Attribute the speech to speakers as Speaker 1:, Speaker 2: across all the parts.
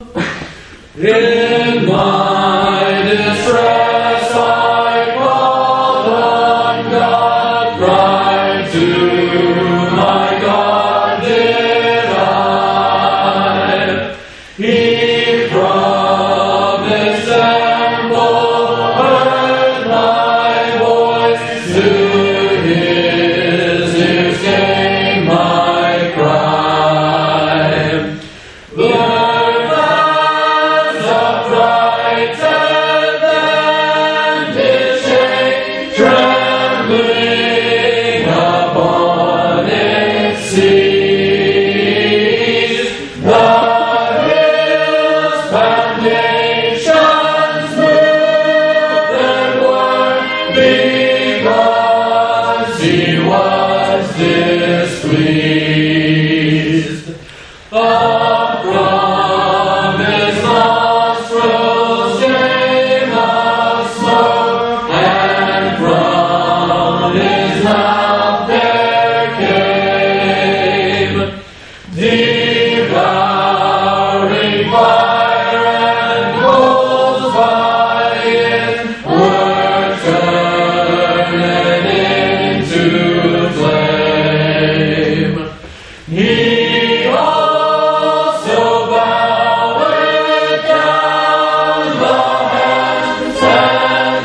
Speaker 1: in my Devouring fire and by it were turned into flame. He also bowed down the hands and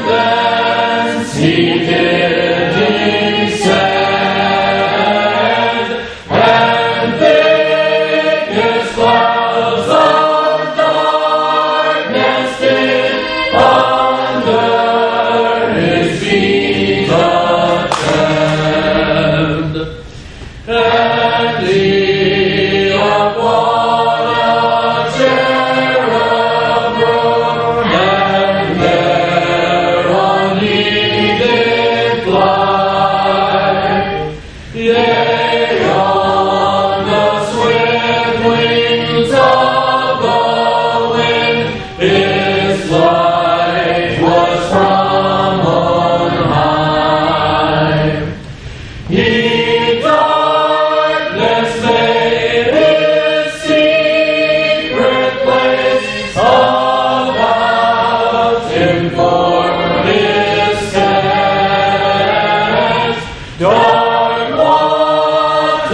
Speaker 1: gladly.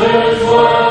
Speaker 1: His word.